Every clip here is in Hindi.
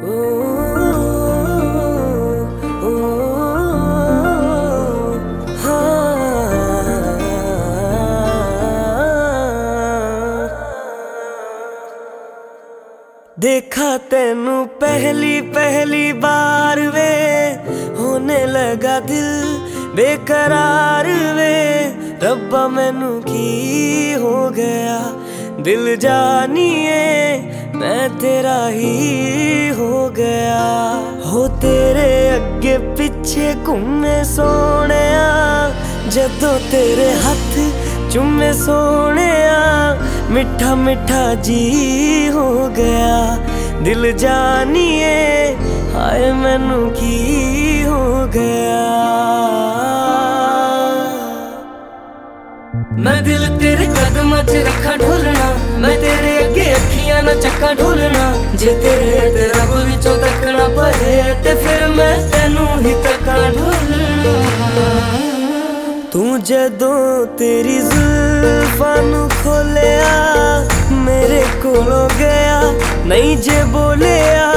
देखा तेनू पहली पहली बार वे, होने लगा दिल बेकरार वे। रब्बा मैनू की हो गया दिल जानिए मैं तेरा ही हो गया। हो तेरे अगे पिछे घूमे सोने जदों तेरे हथ चुमे सोने मिठा मिठा जी हो गया। दिल जानिए, हाय मैनू की हो गया। मैं दिल तेरे कदम च रखा अगे अखियाँ ना चक्का ढोलना जे तेरे तेरा विचों तकना पए ते फिर मैं तेनू ही तका ढोलना तू जदों तेरी जुल्फां खोलिया मेरे कोलों गया नहीं जे बोलिया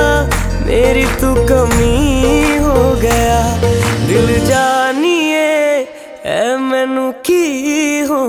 मेरी तू कमी हो गया दिल जानिए ऐ मैनू की हो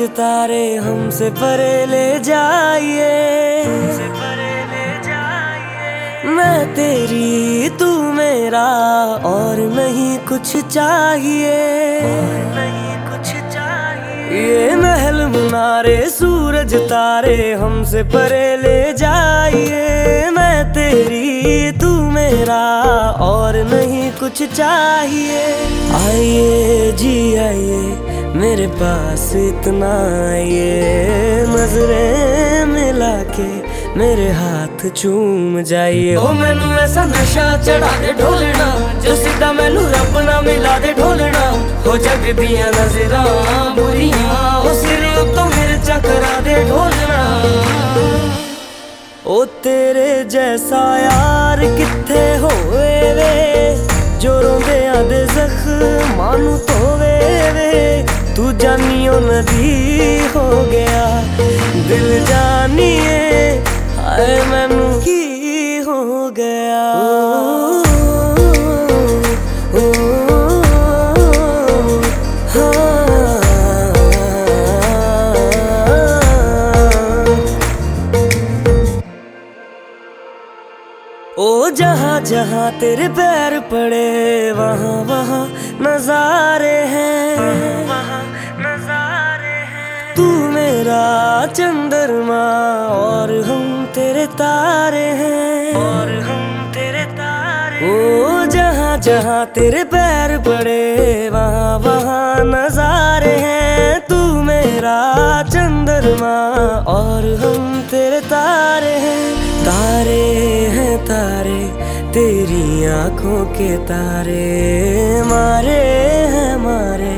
सूरज तारे हमसे परे ले जाइए। परे ले जाइए मैं तेरी, तू मेरा और नहीं कुछ चाहिए नहीं कुछ चाहिए। ये महल, मुनारे, सूरज, तारे हमसे परे ले जाइए। मैं तेरी, तू मेरा कुछ चाहिए। आइए जी आइए मेरे पास इतना आइए नज़रें मिला के मेरे हाथ चूम जाइए। ओ मैनू ऐसा नशा चढ़ा दे ढोलना जो सीधा मैनू रब ना मिला दे ढोलना। हो जग दिया नजरा बुरियाँ ओ सिर तो मेरे चकरा दे ढोलना। ओ तेरे जैसा यार किथे होए? वे जो रोंदे आदे जख्मां नु धोवे वे तू जानियो नदी हो गया दिल जानिए हाय मैनू की हो जहाँ जहाँ तेरे पैर पड़े वहाँ वहाँ नजारे हैं। वहाँ नजारे हैं। तू मेरा चंद्रमा और हम तेरे तारे हैं। और हम तेरे तारे ओ जहाँ जहाँ तेरे पैर पड़े वहाँ वहाँ नजारे हैं। तू मेरा चंद्रमा और हम तेरे तारे हैं। तारे हैं तारे तेरी आँखों के तारे मारे हैं मारे।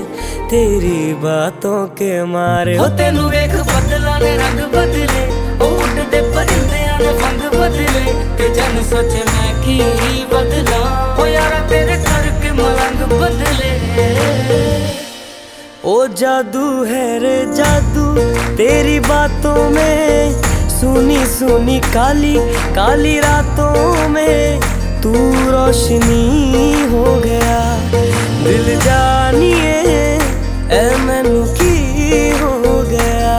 तेरी बातों के मारे। हो तेनू वेख बदला ने रंग बदले ओ उड़दे परिंदियाँ ने फंग बदले ते जन सोचे मैं की बदला? ओ यारा तेरे करके मलंग बदले। ओ जादू है रे जादू तेरी बातों में सुनी सुनी काली काली रातों में। तू रोशनी हो गया। दिल जानिए मैनू की हो गया।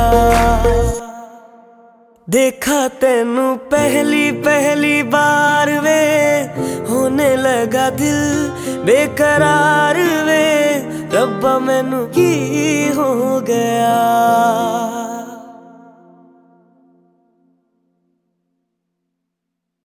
देखा तेनू पहली पहली बार वे, होने लगा दिल बेकरार वे। रब्बा मैनू की हो गया।